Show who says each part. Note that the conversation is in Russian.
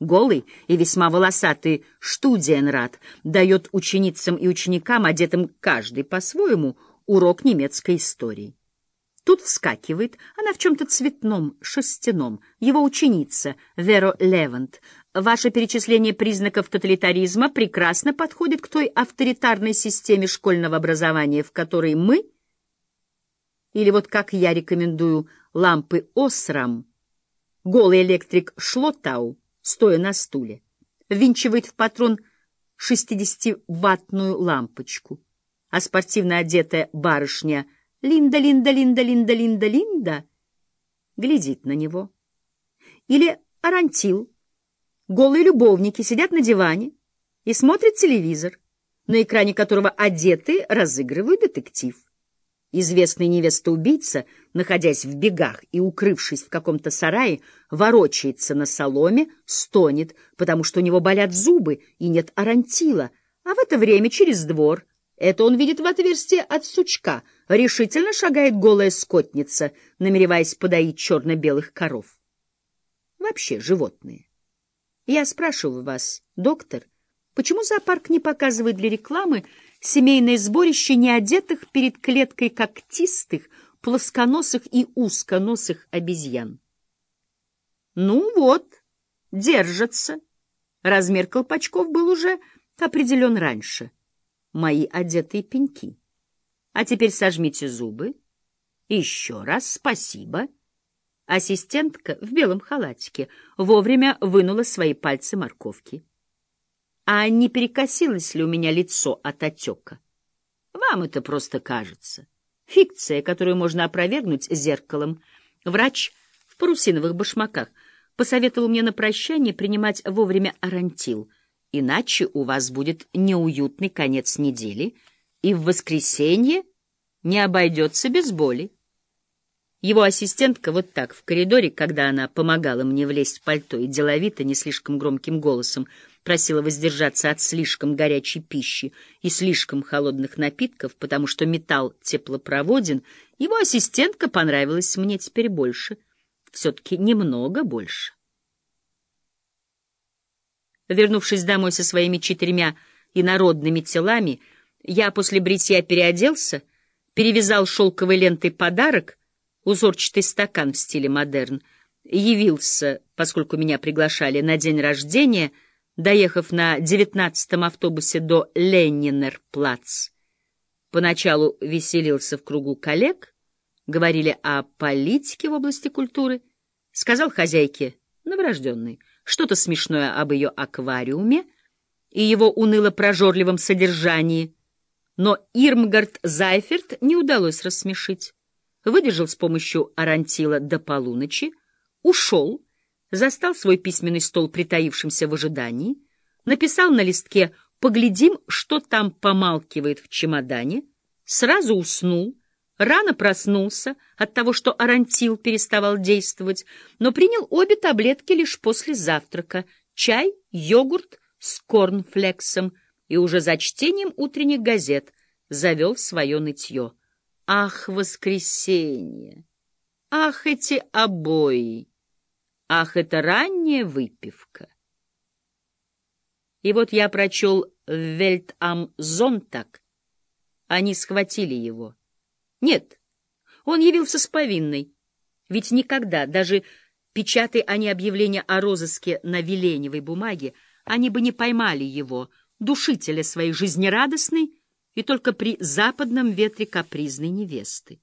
Speaker 1: Голый и весьма волосатый Штудиенрат дает ученицам и ученикам, одетым каждый по-своему, урок немецкой истории. Тут вскакивает, она в чем-то цветном, шерстяном, его ученица Веро Левант. Ваше перечисление признаков тоталитаризма прекрасно подходит к той авторитарной системе школьного образования, в которой мы, или вот как я рекомендую, лампы Осрам, голый электрик Шлотау, стоя на стуле, ввинчивает в патрон 60-ваттную лампочку, а спортивно одетая барышня — Линда, Линда, Линда, Линда, Линда, Линда глядит на него. Или Арантил. Голые любовники сидят на диване и смотрят телевизор, на экране которого одеты разыгрывают детектив. Известный невеста-убийца, находясь в бегах и укрывшись в каком-то сарае, ворочается на соломе, стонет, потому что у него болят зубы и нет арантила, а в это время через двор это он видит в отверстие от сучка. Решительно шагает голая скотница, намереваясь подоить черно-белых коров. Вообще животные. Я спрашиваю вас, доктор, почему зоопарк не показывает для рекламы семейное сборище неодетых перед клеткой когтистых, плосконосых и узконосых обезьян? Ну вот, держатся. Размер колпачков был уже определен раньше — мои одетые пеньки. А теперь сожмите зубы. Еще раз спасибо. Ассистентка в белом халатике вовремя вынула свои пальцы морковки. А не перекосилось ли у меня лицо от отека? Вам это просто кажется. Фикция, которую можно опровергнуть зеркалом. Врач в парусиновых башмаках посоветовал мне на прощание принимать вовремя арантил — Иначе у вас будет неуютный конец недели, и в воскресенье не обойдется без боли. Его ассистентка вот так в коридоре, когда она помогала мне влезть в пальто и деловито, не слишком громким голосом, просила воздержаться от слишком горячей пищи и слишком холодных напитков, потому что металл теплопроводен, его ассистентка понравилась мне теперь больше, все-таки немного больше. Вернувшись домой со своими четырьмя инородными телами, я после бритья переоделся, перевязал шелковой лентой подарок, узорчатый стакан в стиле модерн, явился, поскольку меня приглашали на день рождения, доехав на девятнадцатом автобусе до Леннинер-плац. Поначалу веселился в кругу коллег, говорили о политике в области культуры, сказал хозяйке, новорожденной, что-то смешное об ее аквариуме и его уныло-прожорливом содержании, но Ирмгард Зайферт не удалось рассмешить. Выдержал с помощью Арантила до полуночи, ушел, застал свой письменный стол притаившимся в ожидании, написал на листке «Поглядим, что там помалкивает в чемодане», сразу уснул, Рано проснулся от того, что арантил переставал действовать, но принял обе таблетки лишь после завтрака — чай, йогурт с корнфлексом и уже за чтением утренних газет завел свое нытье. Ах, воскресенье! Ах, эти обои! Ах, это ранняя выпивка! И вот я прочел «Вельт ам Зонтак». Они схватили его. Нет, он явился с повинной. Ведь никогда, даже печатай они объявление о розыске на веленевой бумаге, они бы не поймали его, душителя своей жизнерадостной и только при западном ветре капризной невесты.